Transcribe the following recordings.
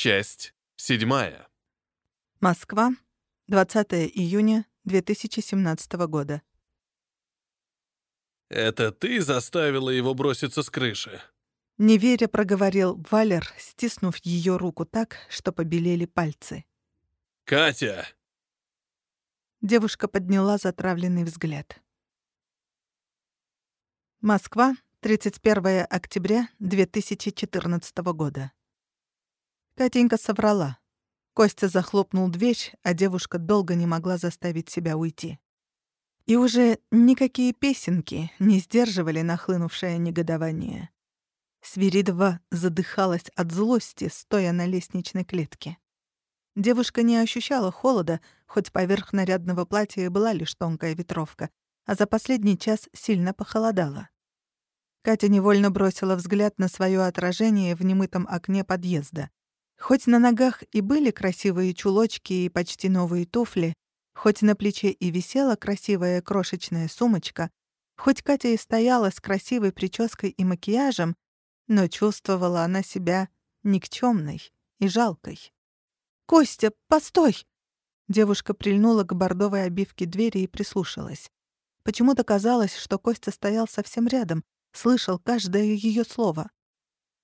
Часть седьмая. Москва, 20 июня 2017 года. «Это ты заставила его броситься с крыши?» Неверя проговорил Валер, стиснув ее руку так, что побелели пальцы. «Катя!» Девушка подняла затравленный взгляд. Москва, 31 октября 2014 года. Катенька соврала. Костя захлопнул дверь, а девушка долго не могла заставить себя уйти. И уже никакие песенки не сдерживали нахлынувшее негодование. Свиридова задыхалась от злости, стоя на лестничной клетке. Девушка не ощущала холода, хоть поверх нарядного платья была лишь тонкая ветровка, а за последний час сильно похолодало. Катя невольно бросила взгляд на свое отражение в немытом окне подъезда. Хоть на ногах и были красивые чулочки и почти новые туфли, хоть на плече и висела красивая крошечная сумочка, хоть Катя и стояла с красивой прической и макияжем, но чувствовала она себя никчемной и жалкой. «Костя, постой!» Девушка прильнула к бордовой обивке двери и прислушалась. Почему-то казалось, что Костя стоял совсем рядом, слышал каждое ее слово.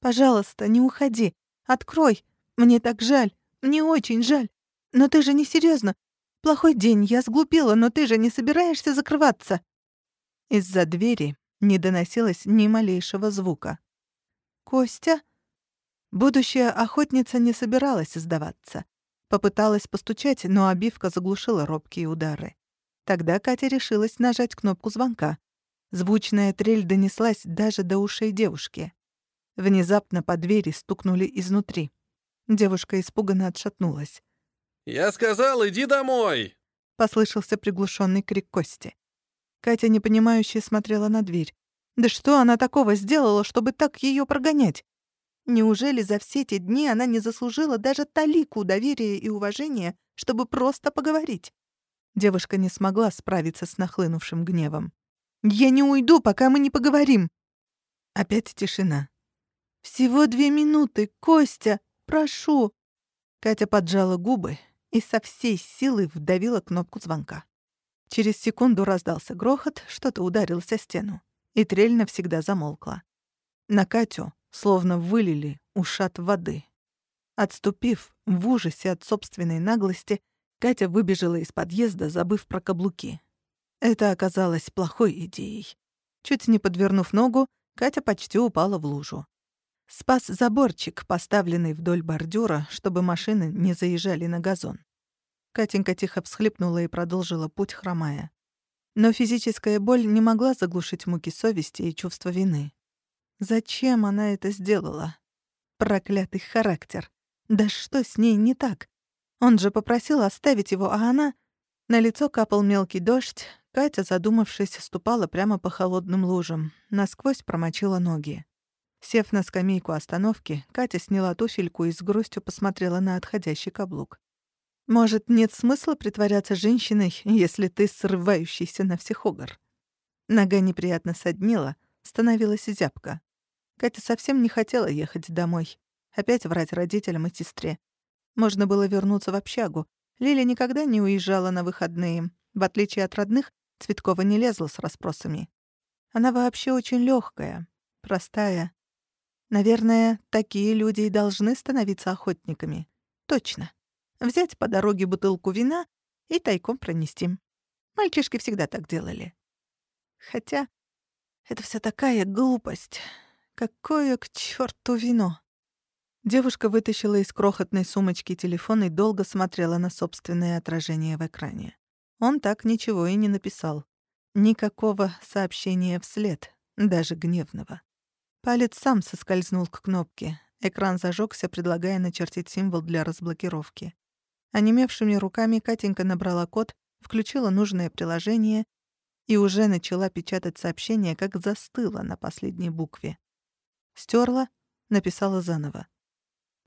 «Пожалуйста, не уходи. Открой. Мне так жаль, мне очень жаль. Но ты же не серьезно. Плохой день, я сглупила, но ты же не собираешься закрываться. Из-за двери не доносилось ни малейшего звука. Костя? Будущая охотница не собиралась сдаваться. Попыталась постучать, но обивка заглушила робкие удары. Тогда Катя решилась нажать кнопку звонка. Звучная трель донеслась даже до ушей девушки. Внезапно по двери стукнули изнутри. Девушка испуганно отшатнулась. «Я сказал, иди домой!» — послышался приглушенный крик Кости. Катя непонимающе смотрела на дверь. Да что она такого сделала, чтобы так ее прогонять? Неужели за все эти дни она не заслужила даже талику доверия и уважения, чтобы просто поговорить? Девушка не смогла справиться с нахлынувшим гневом. «Я не уйду, пока мы не поговорим!» Опять тишина. «Всего две минуты, Костя!» Прошу!» Катя поджала губы и со всей силы вдавила кнопку звонка. Через секунду раздался грохот, что-то ударилось о стену, и трель навсегда замолкла. На Катю словно вылили ушат воды. Отступив в ужасе от собственной наглости, Катя выбежала из подъезда, забыв про каблуки. Это оказалось плохой идеей. Чуть не подвернув ногу, Катя почти упала в лужу. Спас заборчик, поставленный вдоль бордюра, чтобы машины не заезжали на газон. Катенька тихо всхлипнула и продолжила путь, хромая. Но физическая боль не могла заглушить муки совести и чувство вины. Зачем она это сделала? Проклятый характер. Да что с ней не так? Он же попросил оставить его, а она... На лицо капал мелкий дождь. Катя, задумавшись, ступала прямо по холодным лужам. Насквозь промочила ноги. Сев на скамейку остановки, Катя сняла туфельку и с грустью посмотрела на отходящий каблук. «Может, нет смысла притворяться женщиной, если ты срывающийся на всех огор?» Нога неприятно соднила, становилась зябко. Катя совсем не хотела ехать домой. Опять врать родителям и сестре. Можно было вернуться в общагу. Лиля никогда не уезжала на выходные. В отличие от родных, Цветкова не лезла с расспросами. Она вообще очень легкая, простая, Наверное, такие люди и должны становиться охотниками. Точно. Взять по дороге бутылку вина и тайком пронести. Мальчишки всегда так делали. Хотя это вся такая глупость. Какое к черту вино? Девушка вытащила из крохотной сумочки телефон и долго смотрела на собственное отражение в экране. Он так ничего и не написал. Никакого сообщения вслед, даже гневного. Палец сам соскользнул к кнопке. Экран зажегся, предлагая начертить символ для разблокировки. Онемевшими руками Катенька набрала код, включила нужное приложение и уже начала печатать сообщение, как застыла на последней букве. Стерла, написала заново.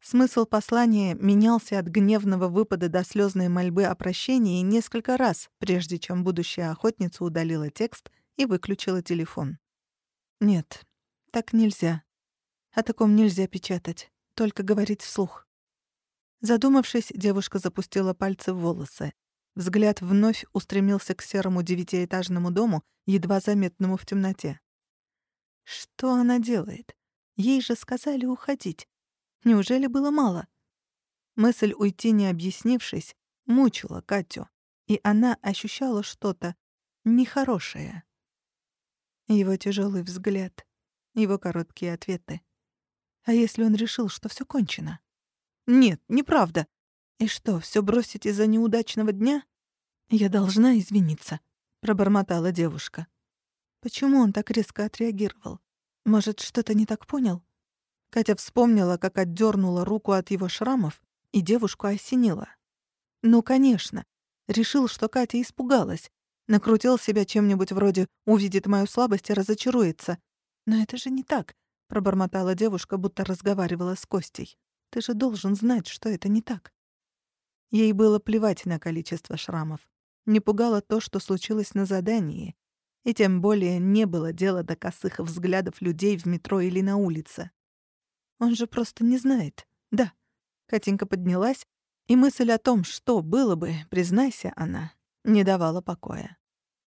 Смысл послания менялся от гневного выпада до слезной мольбы о прощении несколько раз, прежде чем будущая охотница удалила текст и выключила телефон. Нет, так нельзя. О таком нельзя печатать, только говорить вслух. Задумавшись, девушка запустила пальцы в волосы. Взгляд вновь устремился к серому девятиэтажному дому, едва заметному в темноте. Что она делает? Ей же сказали уходить. Неужели было мало? Мысль уйти, не объяснившись, мучила Катю, и она ощущала что-то нехорошее. Его тяжелый взгляд, его короткие ответы. А если он решил, что все кончено? Нет, неправда. И что, все бросить из-за неудачного дня? Я должна извиниться, пробормотала девушка. Почему он так резко отреагировал? Может, что-то не так понял? Катя вспомнила, как отдернула руку от его шрамов, и девушку осенила. Ну, конечно. Решил, что Катя испугалась. Накрутил себя чем-нибудь вроде «увидит мою слабость и разочаруется». Но это же не так, — пробормотала девушка, будто разговаривала с Костей. Ты же должен знать, что это не так. Ей было плевать на количество шрамов. Не пугало то, что случилось на задании. И тем более не было дела до косых взглядов людей в метро или на улице. Он же просто не знает. Да. Катенька поднялась, и мысль о том, что было бы, признайся она, не давала покоя.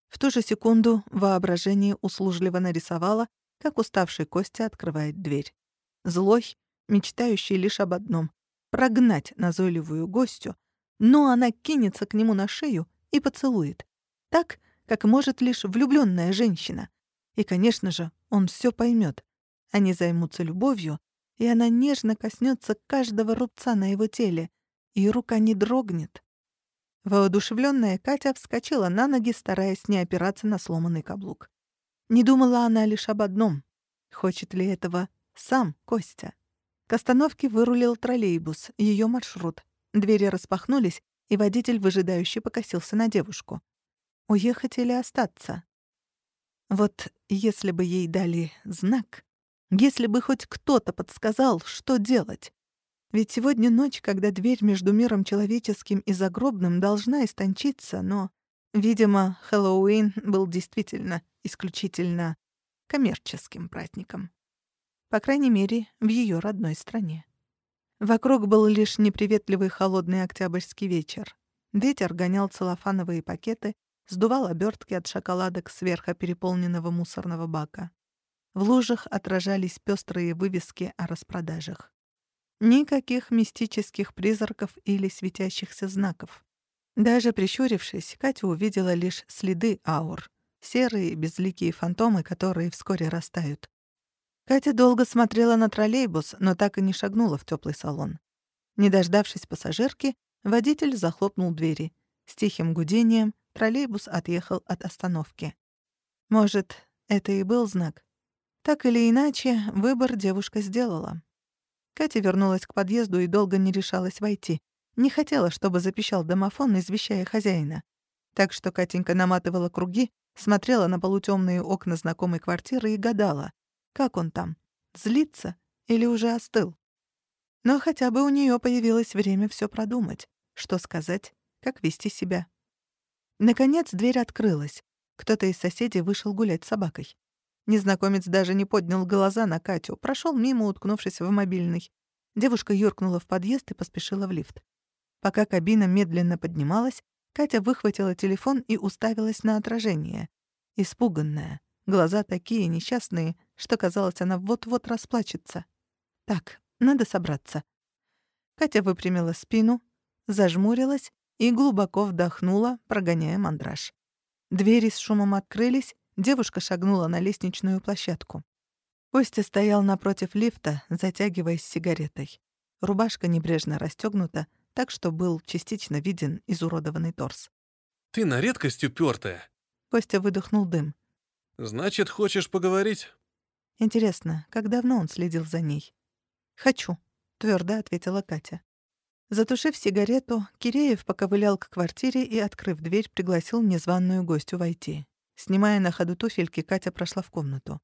В ту же секунду воображение услужливо нарисовало, как уставший Костя открывает дверь. Злой, мечтающий лишь об одном — прогнать назойливую гостю, но она кинется к нему на шею и поцелует. Так, как может лишь влюбленная женщина. И, конечно же, он все поймет. Они займутся любовью, и она нежно коснется каждого рубца на его теле, и рука не дрогнет. Воодушевленная Катя вскочила на ноги, стараясь не опираться на сломанный каблук. Не думала она лишь об одном. Хочет ли этого сам Костя? К остановке вырулил троллейбус, ее маршрут. Двери распахнулись, и водитель выжидающе покосился на девушку. Уехать или остаться? Вот если бы ей дали знак, если бы хоть кто-то подсказал, что делать. Ведь сегодня ночь, когда дверь между миром человеческим и загробным должна истончиться, но, видимо, Хэллоуин был действительно исключительно коммерческим праздником. По крайней мере, в ее родной стране. Вокруг был лишь неприветливый холодный октябрьский вечер. Ветер гонял целлофановые пакеты, сдувал обертки от шоколадок сверху переполненного мусорного бака. В лужах отражались пестрые вывески о распродажах. Никаких мистических призраков или светящихся знаков. Даже прищурившись, Катя увидела лишь следы аур. Серые, безликие фантомы, которые вскоре растают. Катя долго смотрела на троллейбус, но так и не шагнула в теплый салон. Не дождавшись пассажирки, водитель захлопнул двери. С тихим гудением троллейбус отъехал от остановки. Может, это и был знак? Так или иначе, выбор девушка сделала. Катя вернулась к подъезду и долго не решалась войти. Не хотела, чтобы запищал домофон, извещая хозяина. Так что Катенька наматывала круги, смотрела на полутемные окна знакомой квартиры и гадала, как он там? Злится или уже остыл? Но хотя бы у нее появилось время все продумать. Что сказать, как вести себя. Наконец дверь открылась. Кто-то из соседей вышел гулять с собакой. Незнакомец даже не поднял глаза на Катю, прошел мимо, уткнувшись в мобильный. Девушка юркнула в подъезд и поспешила в лифт. Пока кабина медленно поднималась, Катя выхватила телефон и уставилась на отражение. Испуганная, глаза такие несчастные, что, казалось, она вот-вот расплачется. Так, надо собраться. Катя выпрямила спину, зажмурилась и глубоко вдохнула, прогоняя мандраж. Двери с шумом открылись, девушка шагнула на лестничную площадку. Костя стоял напротив лифта, затягиваясь сигаретой. Рубашка небрежно расстёгнута, так что был частично виден изуродованный торс. «Ты на редкость упертая. Костя выдохнул дым. «Значит, хочешь поговорить?» Интересно, как давно он следил за ней? «Хочу», — твердо ответила Катя. Затушив сигарету, Киреев поковылял к квартире и, открыв дверь, пригласил незваную гостью войти. Снимая на ходу туфельки, Катя прошла в комнату.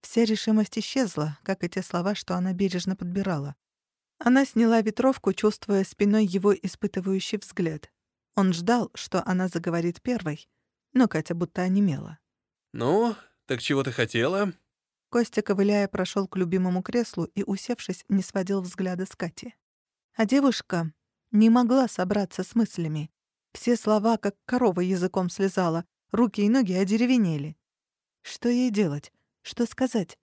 Вся решимость исчезла, как и те слова, что она бережно подбирала. Она сняла ветровку, чувствуя спиной его испытывающий взгляд. Он ждал, что она заговорит первой, но Катя будто онемела. «Ну, так чего ты хотела?» Костя, ковыляя, прошел к любимому креслу и, усевшись, не сводил взгляда с Кати. А девушка Не могла собраться с мыслями. Все слова, как корова языком слезала, руки и ноги одеревенели. Что ей делать? Что сказать?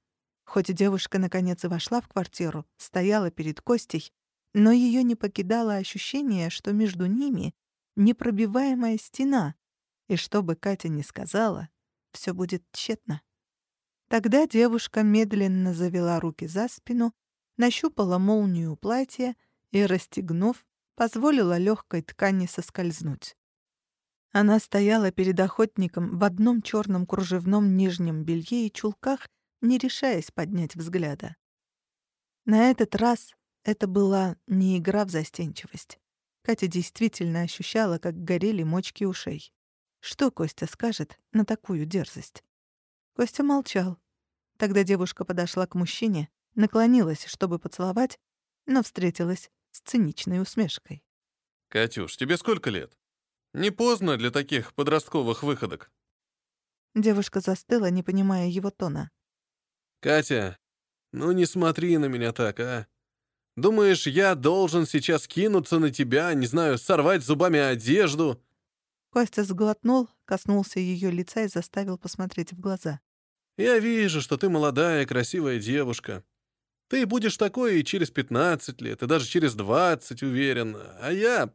Хоть девушка наконец и вошла в квартиру, стояла перед Костей, но ее не покидало ощущение, что между ними непробиваемая стена, и что бы Катя ни сказала, все будет тщетно. Тогда девушка медленно завела руки за спину, нащупала молнию платья и, расстегнув, позволила легкой ткани соскользнуть. Она стояла перед охотником в одном черном кружевном нижнем белье и чулках, не решаясь поднять взгляда. На этот раз это была не игра в застенчивость. Катя действительно ощущала, как горели мочки ушей. Что Костя скажет на такую дерзость? Костя молчал. Тогда девушка подошла к мужчине, наклонилась, чтобы поцеловать, но встретилась с циничной усмешкой. «Катюш, тебе сколько лет? Не поздно для таких подростковых выходок». Девушка застыла, не понимая его тона. «Катя, ну не смотри на меня так, а. Думаешь, я должен сейчас кинуться на тебя, не знаю, сорвать зубами одежду?» Костя сглотнул, коснулся ее лица и заставил посмотреть в глаза. «Я вижу, что ты молодая, красивая девушка. Ты будешь такой и через 15 лет, и даже через 20, уверен. А я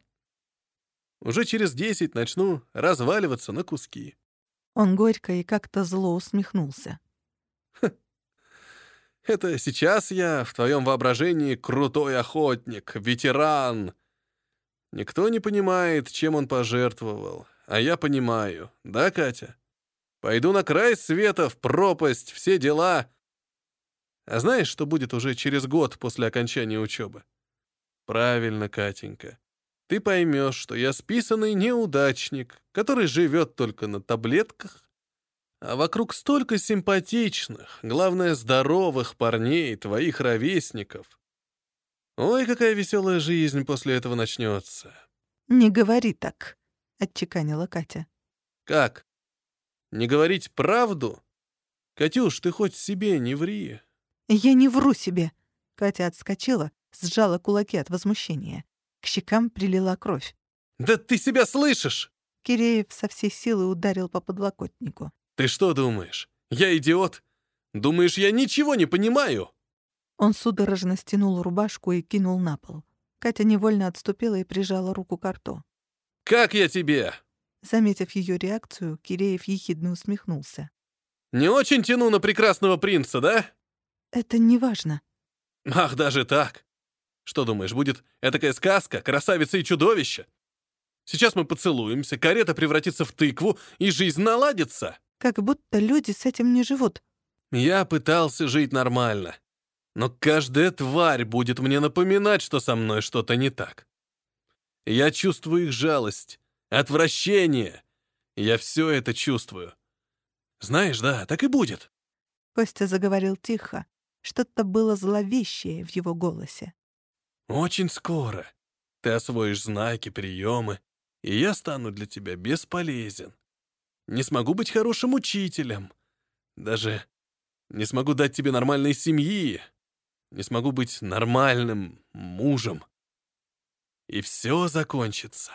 уже через 10 начну разваливаться на куски». Он горько и как-то зло усмехнулся. Это сейчас я в твоем воображении крутой охотник, ветеран. Никто не понимает, чем он пожертвовал, а я понимаю, да, Катя? Пойду на край света, в пропасть, все дела. А знаешь, что будет уже через год после окончания учебы? Правильно, Катенька. Ты поймешь, что я списанный неудачник, который живет только на таблетках а вокруг столько симпатичных, главное, здоровых парней, твоих ровесников. Ой, какая веселая жизнь после этого начнется. «Не говори так», — отчеканила Катя. «Как? Не говорить правду? Катюш, ты хоть себе не ври». «Я не вру себе». Катя отскочила, сжала кулаки от возмущения. К щекам прилила кровь. «Да ты себя слышишь!» Киреев со всей силы ударил по подлокотнику. «Ты что думаешь? Я идиот? Думаешь, я ничего не понимаю?» Он судорожно стянул рубашку и кинул на пол. Катя невольно отступила и прижала руку к рту. «Как я тебе?» Заметив ее реакцию, Киреев ехидно усмехнулся. «Не очень тяну на прекрасного принца, да?» «Это не важно». «Ах, даже так? Что думаешь, будет этакая сказка, красавица и чудовище? Сейчас мы поцелуемся, карета превратится в тыкву, и жизнь наладится!» Как будто люди с этим не живут. Я пытался жить нормально. Но каждая тварь будет мне напоминать, что со мной что-то не так. Я чувствую их жалость, отвращение. Я все это чувствую. Знаешь, да, так и будет. Костя заговорил тихо. Что-то было зловещее в его голосе. Очень скоро ты освоишь знаки, приемы, и я стану для тебя бесполезен не смогу быть хорошим учителем. Даже не смогу дать тебе нормальной семьи. Не смогу быть нормальным мужем. И все закончится.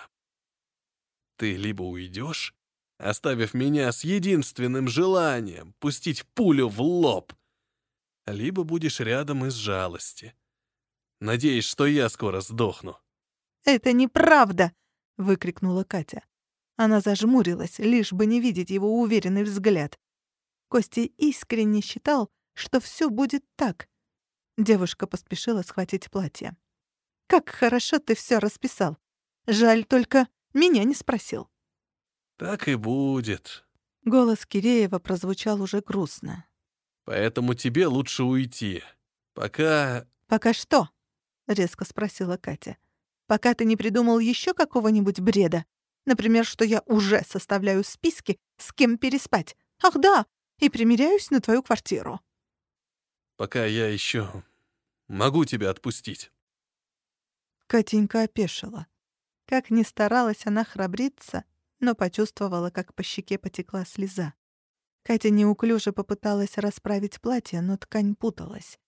Ты либо уйдешь, оставив меня с единственным желанием пустить пулю в лоб, либо будешь рядом из жалости. Надеюсь, что я скоро сдохну. «Это неправда!» — выкрикнула Катя. Она зажмурилась, лишь бы не видеть его уверенный взгляд. Костя искренне считал, что все будет так. Девушка поспешила схватить платье. «Как хорошо ты все расписал. Жаль, только меня не спросил». «Так и будет». Голос Киреева прозвучал уже грустно. «Поэтому тебе лучше уйти. Пока...» «Пока что?» — резко спросила Катя. «Пока ты не придумал еще какого-нибудь бреда?» Например, что я уже составляю списки, с кем переспать. Ах да, и примеряюсь на твою квартиру. Пока я еще могу тебя отпустить. Катенька опешила. Как ни старалась она храбриться, но почувствовала, как по щеке потекла слеза. Катя неуклюже попыталась расправить платье, но ткань путалась.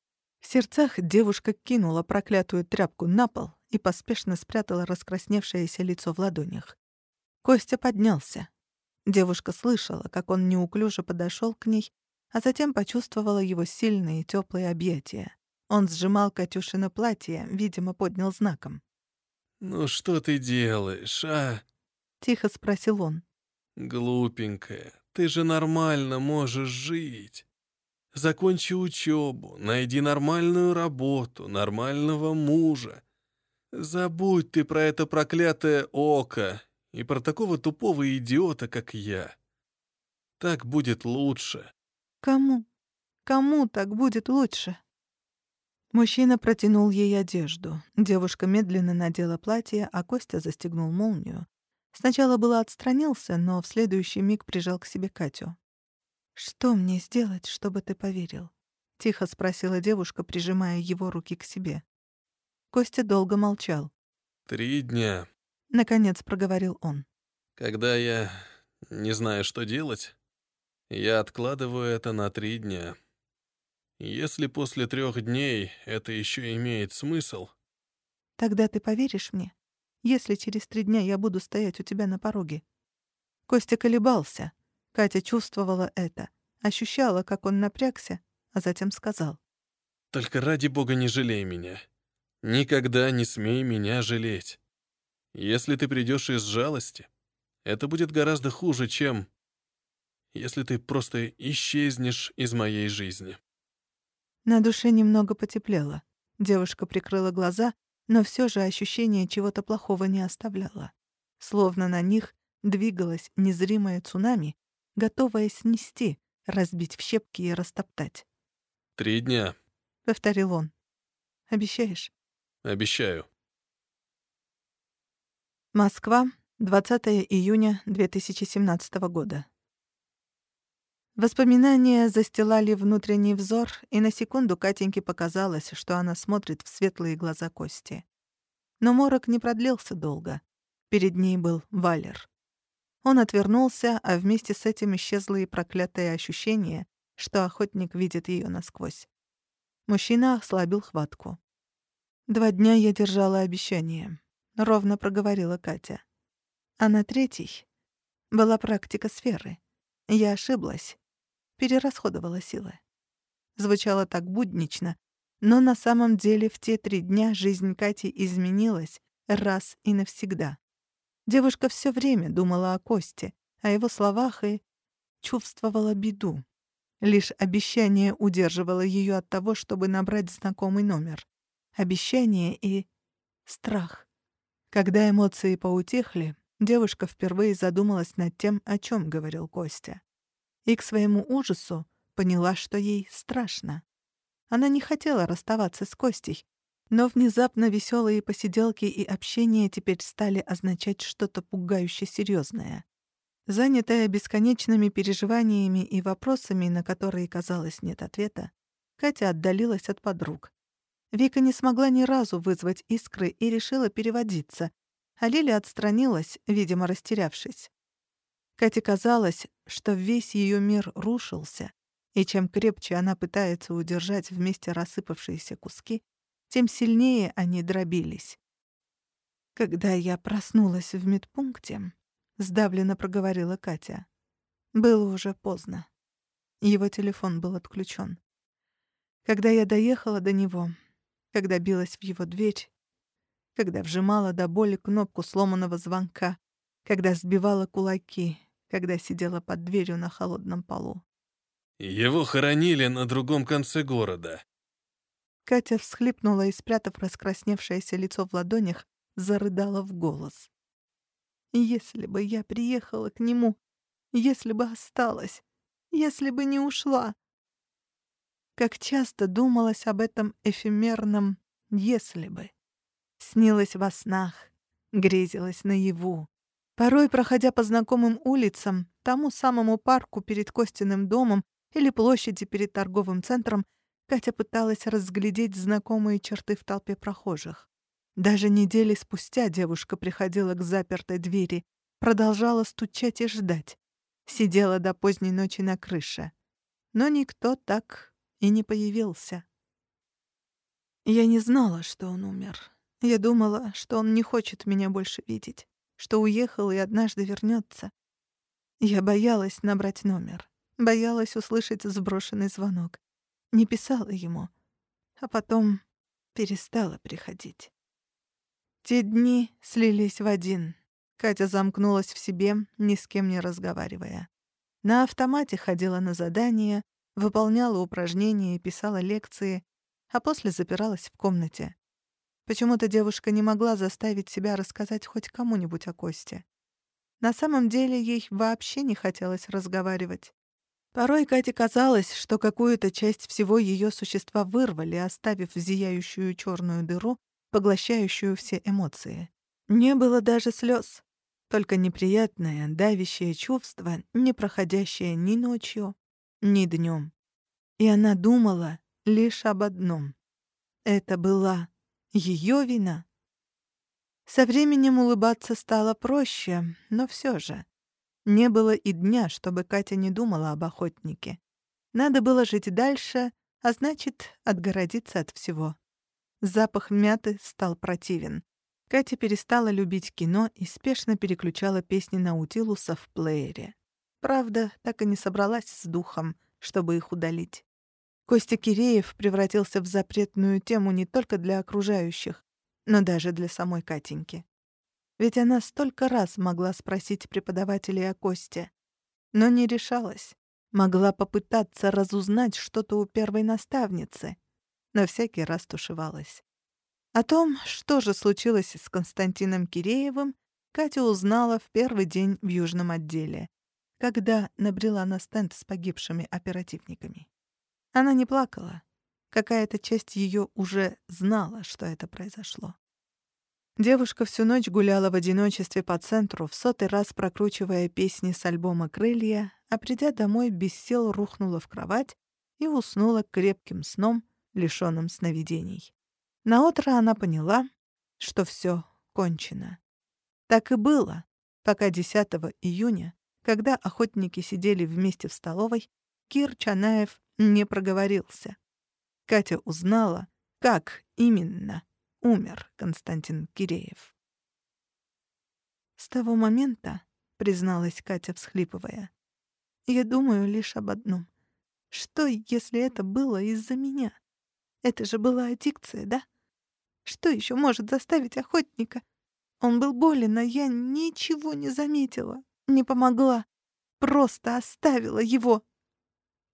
В сердцах девушка кинула проклятую тряпку на пол и поспешно спрятала раскрасневшееся лицо в ладонях. Костя поднялся. Девушка слышала, как он неуклюже подошел к ней, а затем почувствовала его сильные теплые объятия. Он сжимал Катюшина платье, видимо, поднял знаком. «Ну что ты делаешь, а?» — тихо спросил он. «Глупенькая, ты же нормально можешь жить. Закончи учебу, найди нормальную работу, нормального мужа. Забудь ты про это проклятое око и про такого тупого идиота, как я. Так будет лучше. Кому? Кому так будет лучше? Мужчина протянул ей одежду. Девушка медленно надела платье, а Костя застегнул молнию. Сначала было отстранился, но в следующий миг прижал к себе Катю. «Что мне сделать, чтобы ты поверил?» — тихо спросила девушка, прижимая его руки к себе. Костя долго молчал. «Три дня», — наконец проговорил он. «Когда я не знаю, что делать, я откладываю это на три дня. Если после трех дней это еще имеет смысл...» «Тогда ты поверишь мне, если через три дня я буду стоять у тебя на пороге?» Костя колебался. Катя чувствовала это, ощущала, как он напрягся, а затем сказал. «Только ради бога не жалей меня. Никогда не смей меня жалеть. Если ты придешь из жалости, это будет гораздо хуже, чем если ты просто исчезнешь из моей жизни. На душе немного потеплело. Девушка прикрыла глаза, но все же ощущение чего-то плохого не оставляло. Словно на них двигалось незримое цунами, готовое снести, разбить в щепки и растоптать. «Три дня», — повторил он. «Обещаешь?» Обещаю. Москва, 20 июня 2017 года. Воспоминания застилали внутренний взор, и на секунду Катеньке показалось, что она смотрит в светлые глаза Кости. Но морок не продлился долго. Перед ней был Валер. Он отвернулся, а вместе с этим исчезло и проклятое ощущение, что охотник видит ее насквозь. Мужчина ослабил хватку. Два дня я держала обещание. Ровно проговорила Катя. А на третий была практика сферы. Я ошиблась. Перерасходовала силы. Звучало так буднично, но на самом деле в те три дня жизнь Кати изменилась раз и навсегда. Девушка все время думала о Косте, о его словах и чувствовала беду. Лишь обещание удерживало ее от того, чтобы набрать знакомый номер обещание и страх. Когда эмоции поутихли, девушка впервые задумалась над тем, о чем говорил Костя. И к своему ужасу поняла, что ей страшно. Она не хотела расставаться с Костей, но внезапно веселые посиделки и общение теперь стали означать что-то пугающе серьезное. Занятая бесконечными переживаниями и вопросами, на которые, казалось, нет ответа, Катя отдалилась от подруг. Вика не смогла ни разу вызвать искры и решила переводиться, а Лиля отстранилась, видимо, растерявшись. Кате казалось, что весь ее мир рушился, и чем крепче она пытается удержать вместе рассыпавшиеся куски, тем сильнее они дробились. «Когда я проснулась в медпункте», — сдавленно проговорила Катя, — было уже поздно. Его телефон был отключен. Когда я доехала до него, когда билась в его дверь, когда вжимала до боли кнопку сломанного звонка, когда сбивала кулаки, когда сидела под дверью на холодном полу. «Его хоронили на другом конце города». Катя всхлипнула и, спрятав раскрасневшееся лицо в ладонях, зарыдала в голос. «Если бы я приехала к нему, если бы осталась, если бы не ушла, как часто думалось об этом эфемерном «если бы». Снилось во снах, грезилось наяву. Порой, проходя по знакомым улицам, тому самому парку перед Костиным домом или площади перед торговым центром, Катя пыталась разглядеть знакомые черты в толпе прохожих. Даже недели спустя девушка приходила к запертой двери, продолжала стучать и ждать. Сидела до поздней ночи на крыше. Но никто так и не появился. Я не знала, что он умер. Я думала, что он не хочет меня больше видеть, что уехал и однажды вернется. Я боялась набрать номер, боялась услышать сброшенный звонок. Не писала ему, а потом перестала приходить. Те дни слились в один. Катя замкнулась в себе, ни с кем не разговаривая. На автомате ходила на задания, выполняла упражнения и писала лекции, а после запиралась в комнате. Почему-то девушка не могла заставить себя рассказать хоть кому-нибудь о Косте. На самом деле ей вообще не хотелось разговаривать. Порой Кате казалось, что какую-то часть всего ее существа вырвали, оставив зияющую черную дыру, поглощающую все эмоции. Не было даже слез, только неприятное, давящее чувство, не проходящее ни ночью, ни днем. И она думала лишь об одном. Это была ее вина. Со временем улыбаться стало проще, но все же. Не было и дня, чтобы Катя не думала об охотнике. Надо было жить дальше, а значит, отгородиться от всего. Запах мяты стал противен. Катя перестала любить кино и спешно переключала песни Наутилуса в плеере. Правда, так и не собралась с духом, чтобы их удалить. Костя Киреев превратился в запретную тему не только для окружающих, но даже для самой Катеньки. Ведь она столько раз могла спросить преподавателей о Косте, но не решалась. Могла попытаться разузнать что-то у первой наставницы, но всякий раз тушевалась. О том, что же случилось с Константином Киреевым, Катя узнала в первый день в Южном отделе, когда набрела на стенд с погибшими оперативниками. Она не плакала. Какая-то часть ее уже знала, что это произошло. Девушка всю ночь гуляла в одиночестве по центру, в сотый раз прокручивая песни с альбома «Крылья», а придя домой, без сил рухнула в кровать и уснула крепким сном, лишённым сновидений. Наутро она поняла, что все кончено. Так и было, пока 10 июня, когда охотники сидели вместе в столовой, Кир Чанаев не проговорился. Катя узнала, как именно умер Константин Киреев. «С того момента, — призналась Катя, всхлипывая, — я думаю лишь об одном. Что, если это было из-за меня? Это же была аддикция, да? Что еще может заставить охотника? Он был болен, а я ничего не заметила, не помогла, просто оставила его.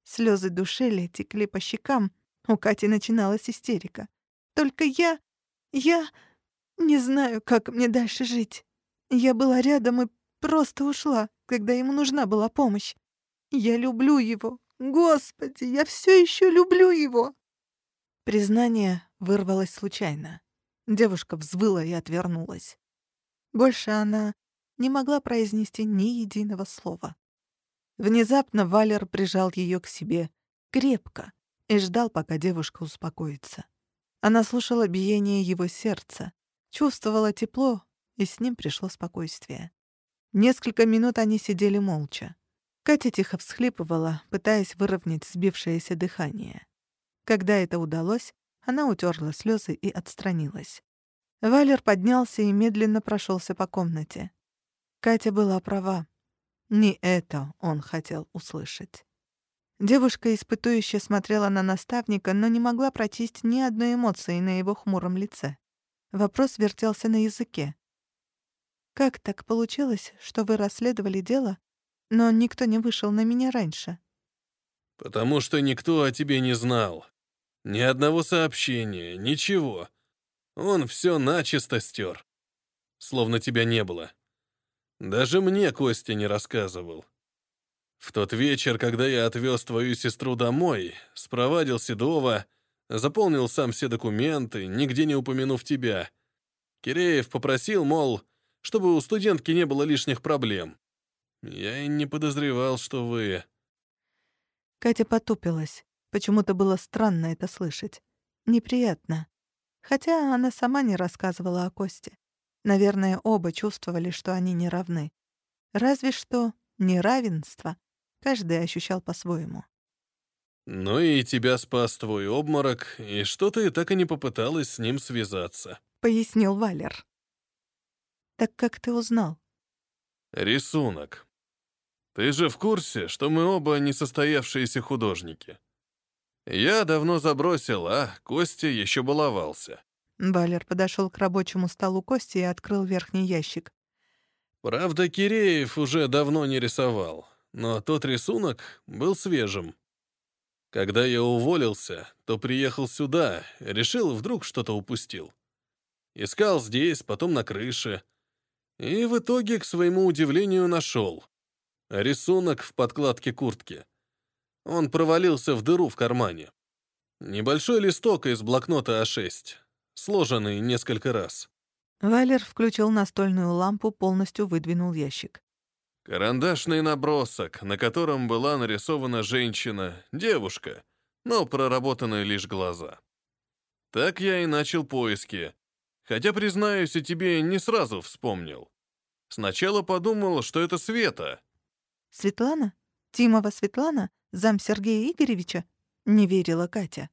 Слезы душили, текли по щекам. У Кати начиналась истерика. Только я... я... не знаю, как мне дальше жить. Я была рядом и просто ушла, когда ему нужна была помощь. Я люблю его. Господи, я все еще люблю его. Признание вырвалось случайно. Девушка взвыла и отвернулась. Больше она не могла произнести ни единого слова. Внезапно Валер прижал ее к себе крепко и ждал, пока девушка успокоится. Она слушала биение его сердца, чувствовала тепло, и с ним пришло спокойствие. Несколько минут они сидели молча. Катя тихо всхлипывала, пытаясь выровнять сбившееся дыхание. Когда это удалось, она утерла слезы и отстранилась. Валер поднялся и медленно прошелся по комнате. Катя была права. Не это он хотел услышать. Девушка испытующе смотрела на наставника, но не могла прочесть ни одной эмоции на его хмуром лице. Вопрос вертелся на языке. «Как так получилось, что вы расследовали дело, но никто не вышел на меня раньше?» «Потому что никто о тебе не знал. Ни одного сообщения, ничего. Он все начисто стер. Словно тебя не было. Даже мне Костя не рассказывал. В тот вечер, когда я отвез твою сестру домой, спровадил Седова, заполнил сам все документы, нигде не упомянув тебя. Киреев попросил, мол, чтобы у студентки не было лишних проблем. Я и не подозревал, что вы... Катя потупилась. Почему-то было странно это слышать. Неприятно. Хотя она сама не рассказывала о Косте. Наверное, оба чувствовали, что они не равны. Разве что неравенство каждый ощущал по-своему. «Ну и тебя спас твой обморок, и что ты так и не попыталась с ним связаться?» — пояснил Валер. «Так как ты узнал?» «Рисунок. Ты же в курсе, что мы оба несостоявшиеся художники. Я давно забросил, а Костя еще баловался». Валер подошел к рабочему столу Кости и открыл верхний ящик. Правда, Киреев уже давно не рисовал, но тот рисунок был свежим. Когда я уволился, то приехал сюда, решил, вдруг что-то упустил. Искал здесь, потом на крыше. И в итоге, к своему удивлению, нашел. Рисунок в подкладке куртки. Он провалился в дыру в кармане. Небольшой листок из блокнота А6, сложенный несколько раз. Валер включил настольную лампу, полностью выдвинул ящик. Карандашный набросок, на котором была нарисована женщина, девушка, но проработаны лишь глаза. Так я и начал поиски. Хотя, признаюсь, и тебе не сразу вспомнил. Сначала подумал, что это Света. «Светлана? Тимова Светлана? Зам Сергея Игоревича?» — не верила Катя.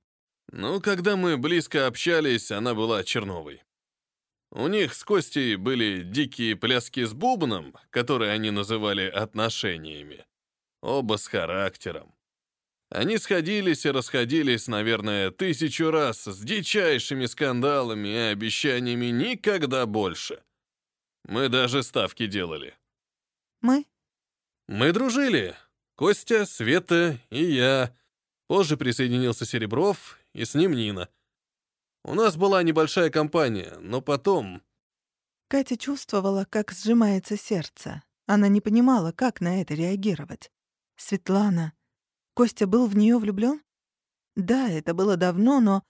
Ну, когда мы близко общались, она была Черновой. У них с Костей были дикие пляски с бубном, которые они называли отношениями. Оба с характером. Они сходились и расходились, наверное, тысячу раз с дичайшими скандалами и обещаниями никогда больше. Мы даже ставки делали. «Мы?» Мы дружили. Костя, Света и я. Позже присоединился Серебров, и с ним Нина. У нас была небольшая компания, но потом... Катя чувствовала, как сжимается сердце. Она не понимала, как на это реагировать. Светлана. Костя был в нее влюблен? Да, это было давно, но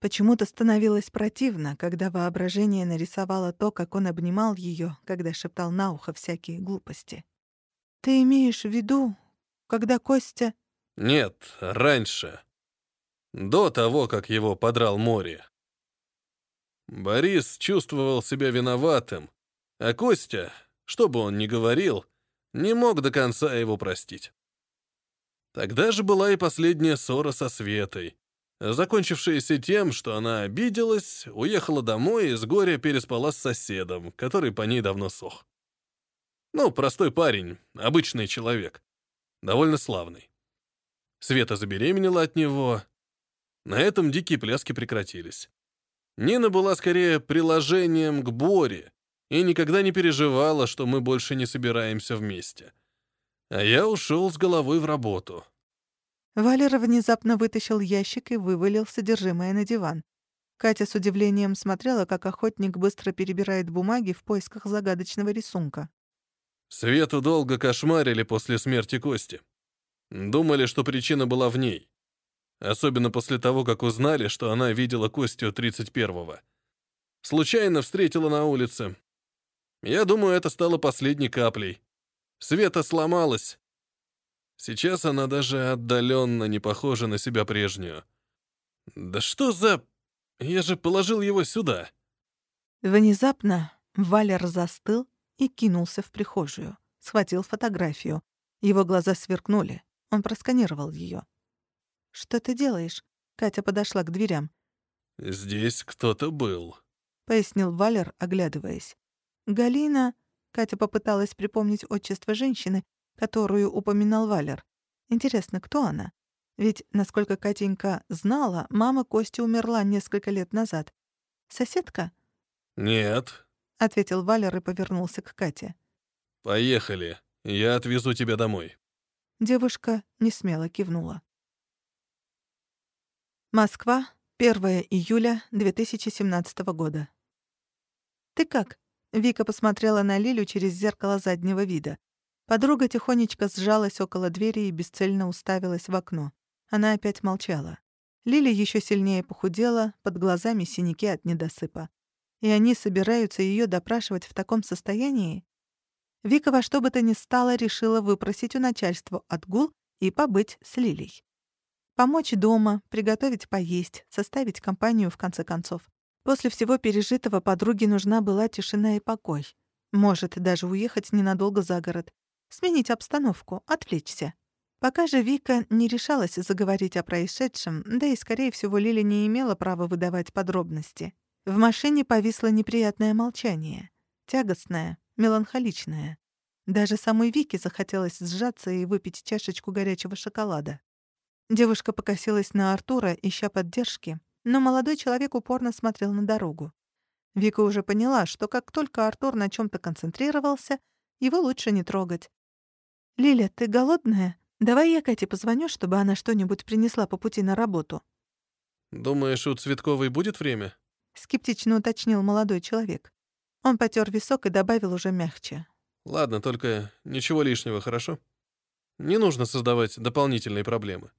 почему-то становилось противно, когда воображение нарисовало то, как он обнимал ее, когда шептал на ухо всякие глупости. «Ты имеешь в виду, когда Костя...» «Нет, раньше. До того, как его подрал море. Борис чувствовал себя виноватым, а Костя, что бы он ни говорил, не мог до конца его простить. Тогда же была и последняя ссора со Светой, закончившаяся тем, что она обиделась, уехала домой и с горя переспала с соседом, который по ней давно сох. Ну, простой парень, обычный человек, довольно славный. Света забеременела от него. На этом дикие пляски прекратились. Нина была скорее приложением к Боре и никогда не переживала, что мы больше не собираемся вместе. А я ушел с головой в работу. Валера внезапно вытащил ящик и вывалил содержимое на диван. Катя с удивлением смотрела, как охотник быстро перебирает бумаги в поисках загадочного рисунка. Свету долго кошмарили после смерти Кости. Думали, что причина была в ней. Особенно после того, как узнали, что она видела Костю 31-го. Случайно встретила на улице. Я думаю, это стало последней каплей. Света сломалась. Сейчас она даже отдаленно не похожа на себя прежнюю. Да что за... Я же положил его сюда. Внезапно Валер застыл и кинулся в прихожую. Схватил фотографию. Его глаза сверкнули. Он просканировал ее. «Что ты делаешь?» Катя подошла к дверям. «Здесь кто-то был», — пояснил Валер, оглядываясь. «Галина...» Катя попыталась припомнить отчество женщины, которую упоминал Валер. Интересно, кто она? Ведь, насколько Катенька знала, мама Кости умерла несколько лет назад. «Соседка?» «Нет», — ответил Валер и повернулся к Кате. «Поехали. Я отвезу тебя домой». Девушка несмело кивнула. Москва, 1 июля 2017 года. «Ты как?» — Вика посмотрела на Лилю через зеркало заднего вида. Подруга тихонечко сжалась около двери и бесцельно уставилась в окно. Она опять молчала. Лиля еще сильнее похудела, под глазами синяки от недосыпа. И они собираются ее допрашивать в таком состоянии? Вика во что бы то ни стало решила выпросить у начальства отгул и побыть с Лилей. Помочь дома, приготовить поесть, составить компанию в конце концов. После всего пережитого подруге нужна была тишина и покой. Может, даже уехать ненадолго за город. Сменить обстановку, отвлечься. Пока же Вика не решалась заговорить о происшедшем, да и, скорее всего, Лиля не имела права выдавать подробности. В машине повисло неприятное молчание. Тягостное, меланхоличное. Даже самой Вике захотелось сжаться и выпить чашечку горячего шоколада. Девушка покосилась на Артура, ища поддержки, но молодой человек упорно смотрел на дорогу. Вика уже поняла, что как только Артур на чем то концентрировался, его лучше не трогать. «Лиля, ты голодная? Давай я Кате позвоню, чтобы она что-нибудь принесла по пути на работу». «Думаешь, у Цветковой будет время?» — скептично уточнил молодой человек. Он потер висок и добавил уже мягче. «Ладно, только ничего лишнего, хорошо? Не нужно создавать дополнительные проблемы».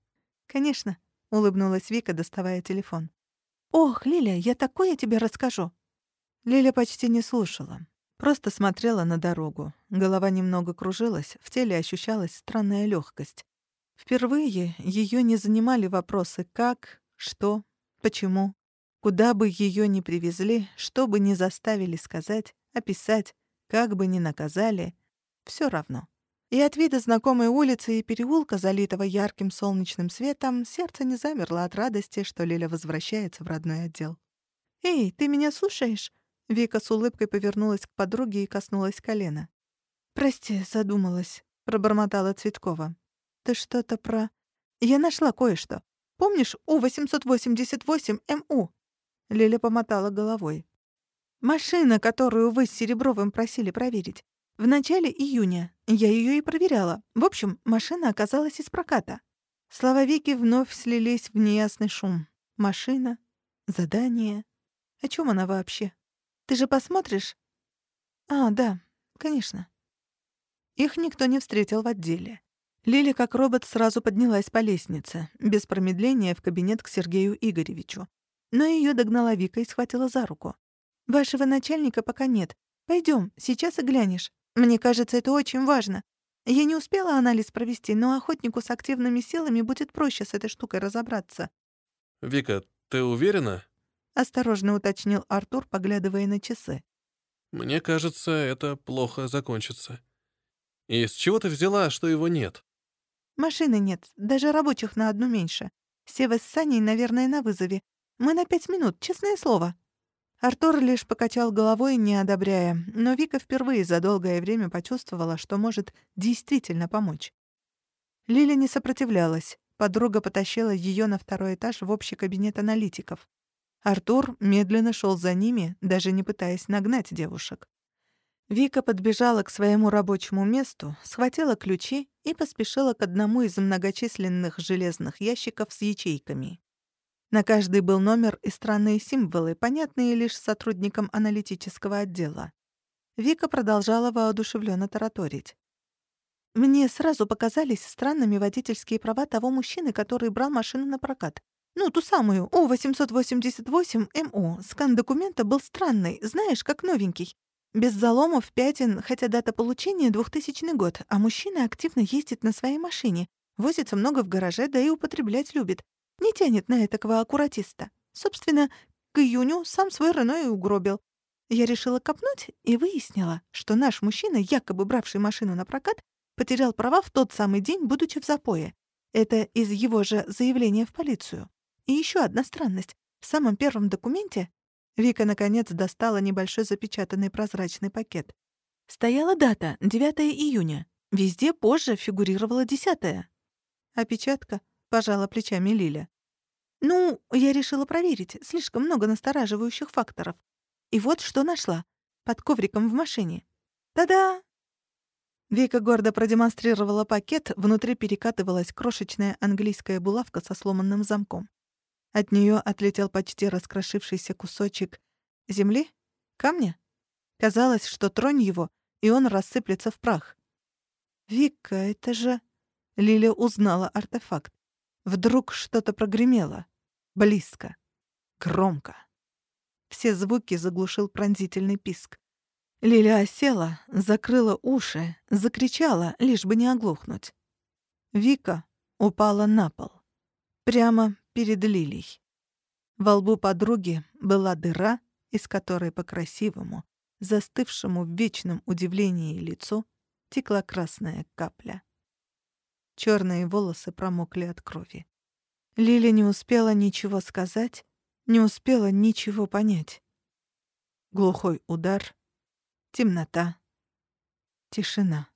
«Конечно», — улыбнулась Вика, доставая телефон. «Ох, Лиля, я такое тебе расскажу». Лиля почти не слушала. Просто смотрела на дорогу. Голова немного кружилась, в теле ощущалась странная легкость. Впервые ее не занимали вопросы «как», «что», «почему». Куда бы ее ни привезли, что бы ни заставили сказать, описать, как бы ни наказали, все равно. И от вида знакомой улицы и переулка, залитого ярким солнечным светом, сердце не замерло от радости, что Лиля возвращается в родной отдел. «Эй, ты меня слушаешь?» Вика с улыбкой повернулась к подруге и коснулась колена. «Прости, задумалась», — пробормотала Цветкова. «Ты что-то про...» «Я нашла кое-что. Помнишь У-888МУ?» Лиля помотала головой. «Машина, которую вы с Серебровым просили проверить. В начале июня. Я ее и проверяла. В общем, машина оказалась из проката». Слова Вики вновь слились в неясный шум. Машина, задание. О чем она вообще? Ты же посмотришь? А, да, конечно. Их никто не встретил в отделе. Лили, как робот, сразу поднялась по лестнице, без промедления в кабинет к Сергею Игоревичу. Но ее догнала Вика и схватила за руку. «Вашего начальника пока нет. Пойдем, сейчас и глянешь. Мне кажется, это очень важно. Я не успела анализ провести, но охотнику с активными силами будет проще с этой штукой разобраться». «Вика, ты уверена?» — осторожно уточнил Артур, поглядывая на часы. «Мне кажется, это плохо закончится. И с чего ты взяла, что его нет?» «Машины нет, даже рабочих на одну меньше. Сева с Саней, наверное, на вызове. Мы на пять минут, честное слово». Артур лишь покачал головой, не одобряя, но Вика впервые за долгое время почувствовала, что может действительно помочь. Лиля не сопротивлялась. Подруга потащила ее на второй этаж в общий кабинет аналитиков. Артур медленно шел за ними, даже не пытаясь нагнать девушек. Вика подбежала к своему рабочему месту, схватила ключи и поспешила к одному из многочисленных железных ящиков с ячейками. На каждый был номер и странные символы, понятные лишь сотрудникам аналитического отдела. Вика продолжала воодушевленно тараторить. «Мне сразу показались странными водительские права того мужчины, который брал машину на прокат. Ну, ту самую, О-888МО. Скан документа был странный, знаешь, как новенький. Без заломов, пятен, хотя дата получения — 2000 год, а мужчина активно ездит на своей машине, возится много в гараже, да и употреблять любит. Не тянет на этакого аккуратиста. Собственно, к июню сам свой Рено и угробил. Я решила копнуть и выяснила, что наш мужчина, якобы бравший машину на прокат, потерял права в тот самый день, будучи в запое. Это из его же заявления в полицию. И еще одна странность. В самом первом документе Вика, наконец, достала небольшой запечатанный прозрачный пакет. Стояла дата — 9 июня. Везде позже фигурировала 10 Опечатка пожала плечами Лиля. «Ну, я решила проверить. Слишком много настораживающих факторов. И вот что нашла. Под ковриком в машине. Та-да!» Вика гордо продемонстрировала пакет, внутри перекатывалась крошечная английская булавка со сломанным замком. От нее отлетел почти раскрошившийся кусочек земли, камня. Казалось, что тронь его, и он рассыплется в прах. «Вика, это же...» Лиля узнала артефакт. Вдруг что-то прогремело. Близко. Громко. Все звуки заглушил пронзительный писк. Лиля осела, закрыла уши, закричала, лишь бы не оглохнуть. Вика упала на пол. Прямо перед Лилей. Во лбу подруги была дыра, из которой по красивому, застывшему в вечном удивлении лицу текла красная капля. Черные волосы промокли от крови. Лиля не успела ничего сказать, не успела ничего понять. Глухой удар. Темнота. Тишина.